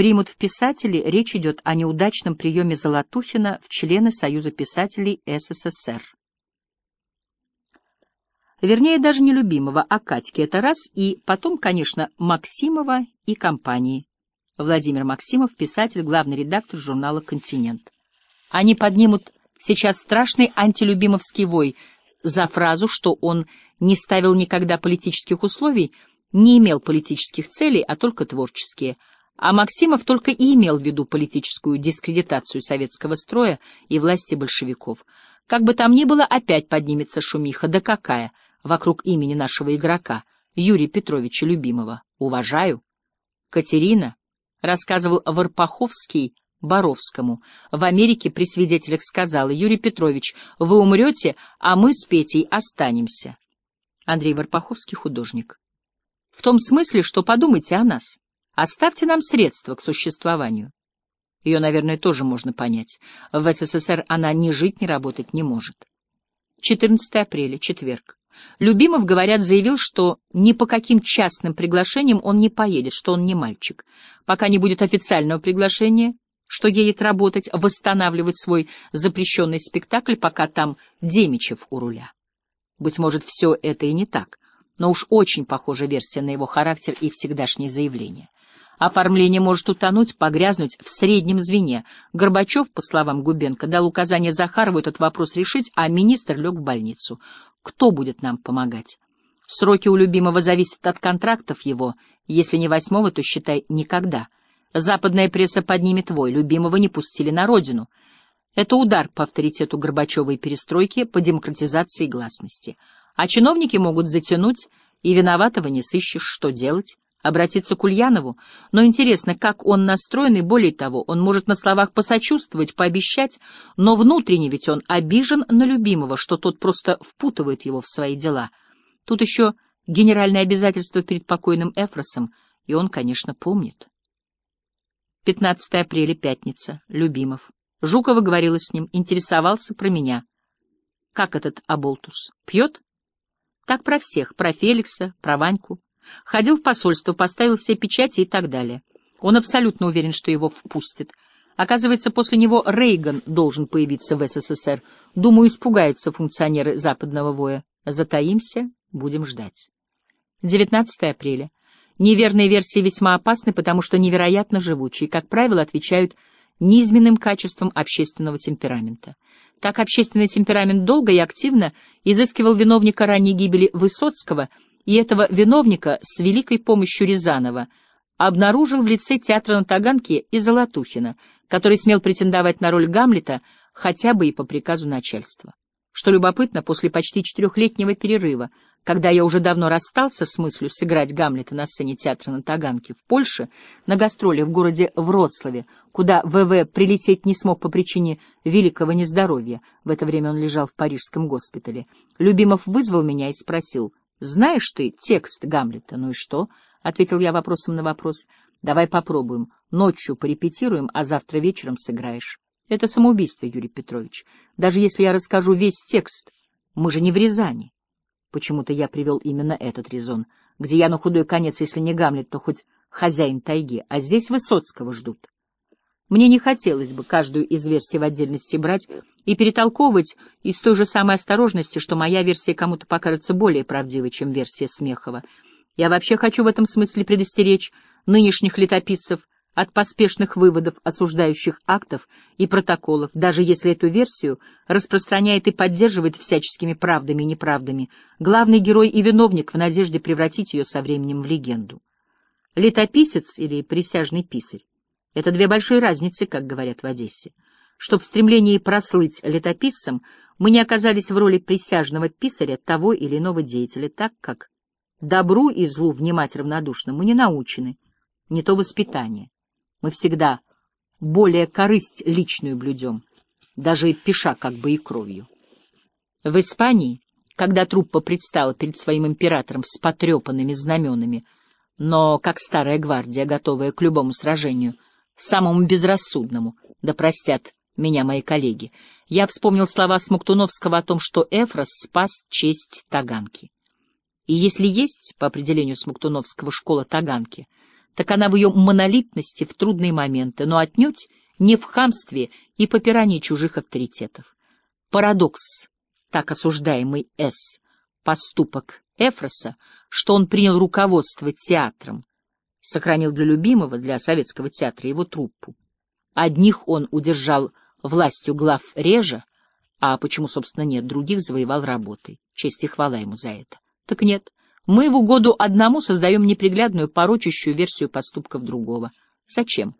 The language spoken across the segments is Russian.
примут в писатели, речь идет о неудачном приеме Золотухина в члены Союза писателей СССР. Вернее, даже не любимого, а Катьки это раз, и потом, конечно, Максимова и компании. Владимир Максимов, писатель, главный редактор журнала «Континент». Они поднимут сейчас страшный антилюбимовский вой за фразу, что он не ставил никогда политических условий, не имел политических целей, а только творческие. А Максимов только и имел в виду политическую дискредитацию советского строя и власти большевиков. Как бы там ни было, опять поднимется шумиха. Да какая! Вокруг имени нашего игрока, Юрия Петровича Любимого. Уважаю. Катерина, рассказывал Варпаховский Боровскому, в Америке при свидетелях сказала, Юрий Петрович, вы умрете, а мы с Петей останемся. Андрей Варпаховский, художник. В том смысле, что подумайте о нас. Оставьте нам средства к существованию. Ее, наверное, тоже можно понять. В СССР она ни жить, ни работать не может. 14 апреля, четверг. Любимов, говорят, заявил, что ни по каким частным приглашениям он не поедет, что он не мальчик. Пока не будет официального приглашения, что едет работать, восстанавливать свой запрещенный спектакль, пока там Демичев у руля. Быть может, все это и не так но уж очень похожа версия на его характер и всегдашние заявления. Оформление может утонуть, погрязнуть в среднем звене. Горбачев, по словам Губенко, дал указание Захарову этот вопрос решить, а министр лег в больницу. Кто будет нам помогать? Сроки у любимого зависят от контрактов его. Если не восьмого, то, считай, никогда. Западная пресса поднимет вой, любимого не пустили на родину. Это удар по авторитету Горбачевой перестройки, по демократизации и гласности. А чиновники могут затянуть, и виноватого не сыщешь, что делать, обратиться к Ульянову. Но интересно, как он настроен, и более того, он может на словах посочувствовать, пообещать, но внутренне ведь он обижен на любимого, что тот просто впутывает его в свои дела. Тут еще генеральное обязательство перед покойным Эфросом, и он, конечно, помнит. 15 апреля, пятница, Любимов. Жукова говорила с ним, интересовался про меня. Как этот Аболтус? Пьет? Так про всех, про Феликса, про Ваньку. Ходил в посольство, поставил все печати и так далее. Он абсолютно уверен, что его впустят. Оказывается, после него Рейган должен появиться в СССР. Думаю, испугаются функционеры западного воя. Затаимся, будем ждать. 19 апреля. Неверные версии весьма опасны, потому что невероятно живучие, как правило, отвечают низменным качествам общественного темперамента. Так общественный темперамент долго и активно изыскивал виновника ранней гибели Высоцкого, и этого виновника с великой помощью Рязанова обнаружил в лице театра на Таганке и Золотухина, который смел претендовать на роль Гамлета хотя бы и по приказу начальства. Что любопытно, после почти четырехлетнего перерыва когда я уже давно расстался с мыслью сыграть Гамлета на сцене театра на Таганке в Польше, на гастроли в городе Вроцлаве, куда ВВ прилететь не смог по причине великого нездоровья, в это время он лежал в парижском госпитале, Любимов вызвал меня и спросил, «Знаешь ты текст Гамлета? Ну и что?» — ответил я вопросом на вопрос. «Давай попробуем. Ночью порепетируем, а завтра вечером сыграешь». Это самоубийство, Юрий Петрович. Даже если я расскажу весь текст, мы же не в Рязани. Почему-то я привел именно этот резон, где я на худой конец, если не Гамлет, то хоть хозяин тайги, а здесь Высоцкого ждут. Мне не хотелось бы каждую из версий в отдельности брать и перетолковывать и с той же самой осторожностью, что моя версия кому-то покажется более правдивой, чем версия Смехова. Я вообще хочу в этом смысле предостеречь нынешних летописцев от поспешных выводов осуждающих актов и протоколов, даже если эту версию распространяет и поддерживает всяческими правдами и неправдами главный герой и виновник в надежде превратить ее со временем в легенду. Летописец или присяжный писарь — это две большие разницы, как говорят в Одессе. Чтоб в стремлении прослыть летописцем мы не оказались в роли присяжного писаря того или иного деятеля, так как добру и злу внимать равнодушно мы не научены, не то воспитание. Мы всегда более корысть личную блюдем, даже пиша как бы и кровью. В Испании, когда труппа предстала перед своим императором с потрепанными знаменами, но как старая гвардия, готовая к любому сражению, самому безрассудному, да простят меня мои коллеги, я вспомнил слова Смоктуновского о том, что Эфрос спас честь Таганки. И если есть, по определению Смоктуновского, школа Таганки — так она в ее монолитности в трудные моменты, но отнюдь не в хамстве и попирании чужих авторитетов. Парадокс, так осуждаемый С, поступок Эфроса, что он принял руководство театром, сохранил для любимого, для советского театра, его труппу. Одних он удержал властью глав режа, а почему, собственно, нет, других завоевал работой. Честь и хвала ему за это. Так нет, мы в угоду одному создаем неприглядную, порочащую версию поступков другого. Зачем?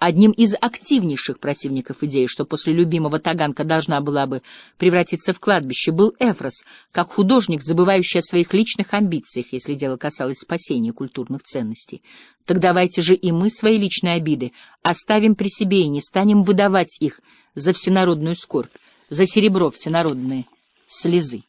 Одним из активнейших противников идеи, что после любимого Таганка должна была бы превратиться в кладбище, был Эфрос, как художник, забывающий о своих личных амбициях, если дело касалось спасения культурных ценностей. Так давайте же и мы свои личные обиды оставим при себе и не станем выдавать их за всенародную скорбь, за серебро всенародные слезы.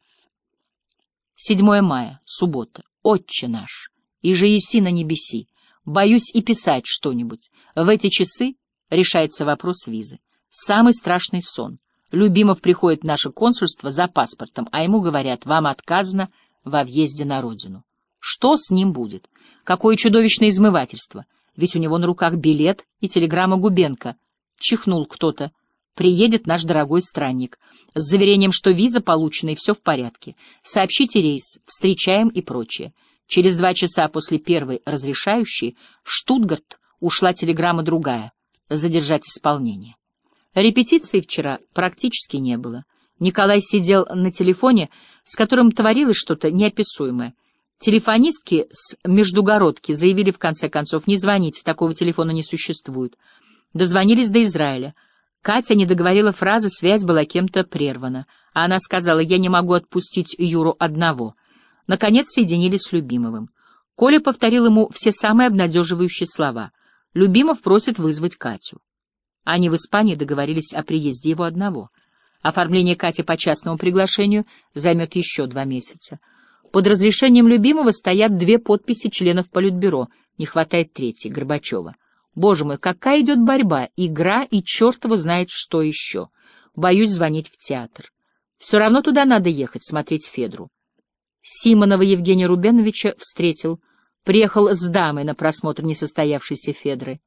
7 мая, суббота. Отче наш, и же еси на небеси, Боюсь и писать что-нибудь. В эти часы решается вопрос визы. Самый страшный сон. Любимов приходит в наше консульство за паспортом, а ему говорят, вам отказано во въезде на родину. Что с ним будет? Какое чудовищное измывательство! Ведь у него на руках билет и телеграмма Губенко. Чихнул кто-то. Приедет наш дорогой странник. С заверением, что виза получена и все в порядке. Сообщите рейс, встречаем и прочее. Через два часа после первой разрешающей в Штутгарт ушла телеграмма другая — задержать исполнение. Репетиции вчера практически не было. Николай сидел на телефоне, с которым творилось что-то неописуемое. Телефонистки с Междугородки заявили в конце концов, не звоните, такого телефона не существует. Дозвонились до Израиля. Катя не договорила фразы, связь была кем-то прервана. А она сказала, я не могу отпустить Юру одного — Наконец соединились с Любимовым. Коля повторил ему все самые обнадеживающие слова. Любимов просит вызвать Катю. Они в Испании договорились о приезде его одного. Оформление Кати по частному приглашению займет еще два месяца. Под разрешением Любимого стоят две подписи членов Политбюро, не хватает третьей, Горбачева. Боже мой, какая идет борьба, игра и черт его знает что еще. Боюсь звонить в театр. Все равно туда надо ехать, смотреть Федру. Симонова Евгения Рубеновича встретил. Приехал с дамой на просмотр несостоявшейся Федры.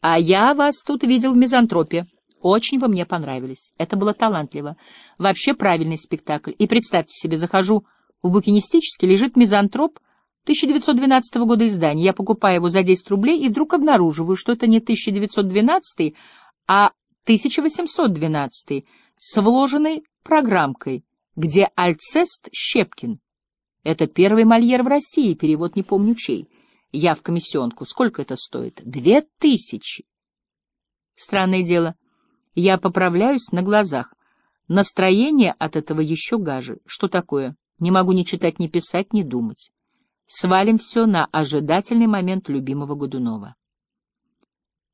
А я вас тут видел в мизантропе. Очень вы мне понравились. Это было талантливо. Вообще правильный спектакль. И представьте себе, захожу в букинистический, лежит мизантроп 1912 года издания. Я покупаю его за 10 рублей и вдруг обнаруживаю, что это не 1912, а 1812 с вложенной программкой, где Альцест Щепкин. Это первый мольер в России, перевод не помню чей. Я в комиссионку. Сколько это стоит? Две тысячи. Странное дело. Я поправляюсь на глазах. Настроение от этого еще гаже. Что такое? Не могу ни читать, ни писать, ни думать. Свалим все на ожидательный момент любимого Годунова.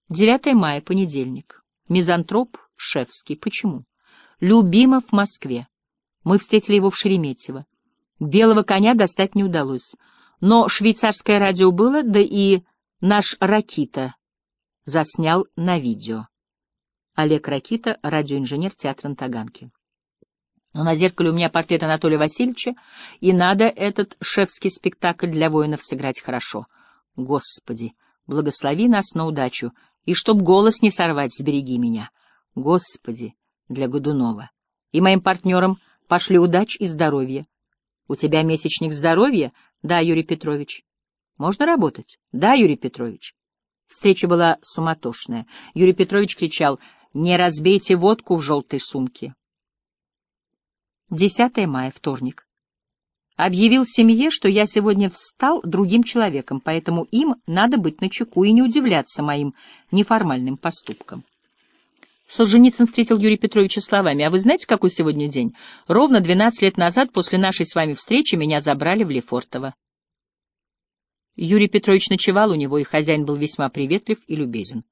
9 мая, понедельник. Мизантроп Шевский. Почему? Любимов в Москве. Мы встретили его в Шереметьево. Белого коня достать не удалось. Но швейцарское радио было, да и наш Ракита заснял на видео. Олег Ракита, радиоинженер театра на Таганке. Но на зеркале у меня портрет Анатолия Васильевича, и надо этот шефский спектакль для воинов сыграть хорошо. Господи, благослови нас на удачу, и чтоб голос не сорвать, сбереги меня. Господи, для Годунова. И моим партнерам пошли удач и здоровья. У тебя месячник здоровья? Да, Юрий Петрович. Можно работать? Да, Юрий Петрович. Встреча была суматошная. Юрий Петрович кричал «Не разбейте водку в желтой сумке». 10 мая, вторник. Объявил семье, что я сегодня встал другим человеком, поэтому им надо быть начеку и не удивляться моим неформальным поступкам. Солженицын встретил Юрия Петровича словами. «А вы знаете, какой сегодня день? Ровно 12 лет назад, после нашей с вами встречи, меня забрали в Лефортово». Юрий Петрович ночевал у него, и хозяин был весьма приветлив и любезен.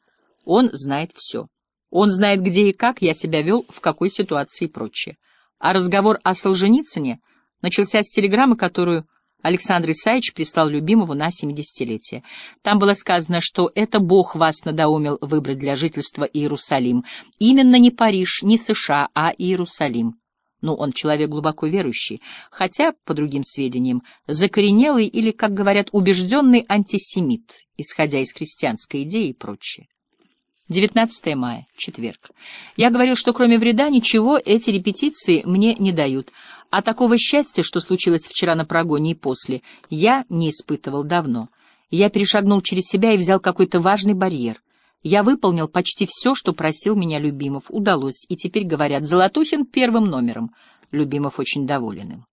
Он знает все. Он знает, где и как я себя вел, в какой ситуации и прочее. А разговор о Солженицыне начался с телеграммы, которую Александр Исаевич прислал любимого на семидесятилетие. Там было сказано, что это Бог вас надоумил выбрать для жительства Иерусалим. Именно не Париж, не США, а Иерусалим. Ну, он человек глубоко верующий, хотя, по другим сведениям, закоренелый или, как говорят, убежденный антисемит, исходя из христианской идеи и прочее. 19 мая, четверг. Я говорил, что кроме вреда ничего эти репетиции мне не дают, а такого счастья, что случилось вчера на прогоне и после, я не испытывал давно. Я перешагнул через себя и взял какой-то важный барьер. Я выполнил почти все, что просил меня Любимов. Удалось, и теперь говорят, Золотухин первым номером. Любимов очень доволен им.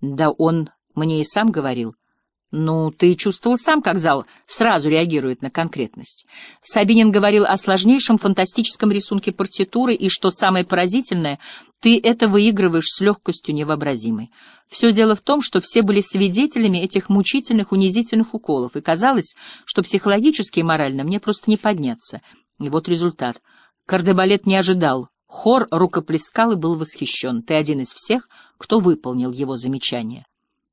Да он мне и сам говорил — ну, ты чувствовал сам, как зал сразу реагирует на конкретность. Сабинин говорил о сложнейшем фантастическом рисунке партитуры, и, что самое поразительное, ты это выигрываешь с легкостью невообразимой. Все дело в том, что все были свидетелями этих мучительных, унизительных уколов, и казалось, что психологически и морально мне просто не подняться. И вот результат. Кардебалет не ожидал. Хор рукоплескал и был восхищен. Ты один из всех, кто выполнил его замечание.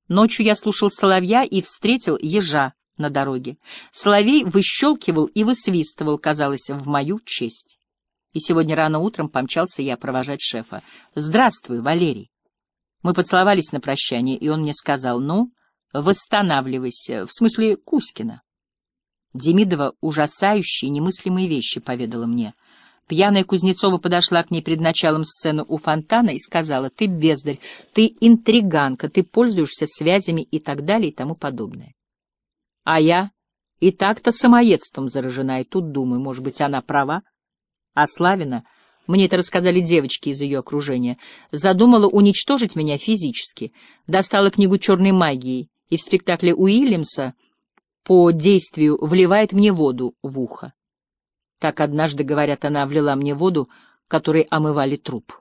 Ночью я слушал соловья и встретил ежа на дороге. Соловей выщелкивал и высвистывал, казалось, в мою честь. И сегодня рано утром помчался я провожать шефа. «Здравствуй, Валерий!» Мы поцеловались на прощание, и он мне сказал, «Ну, восстанавливайся, в смысле Кузькина». Демидова ужасающие, немыслимые вещи поведала мне — Пьяная Кузнецова подошла к ней перед началом сцены у фонтана и сказала, «Ты бездарь, ты интриганка, ты пользуешься связями и так далее и тому подобное». А я и так-то самоедством заражена, и тут думаю, может быть, она права. А Славина, мне это рассказали девочки из ее окружения, задумала уничтожить меня физически, достала книгу черной магии и в спектакле Уильямса по действию вливает мне воду в ухо. Так однажды, говорят, она влила мне воду, которой омывали труп.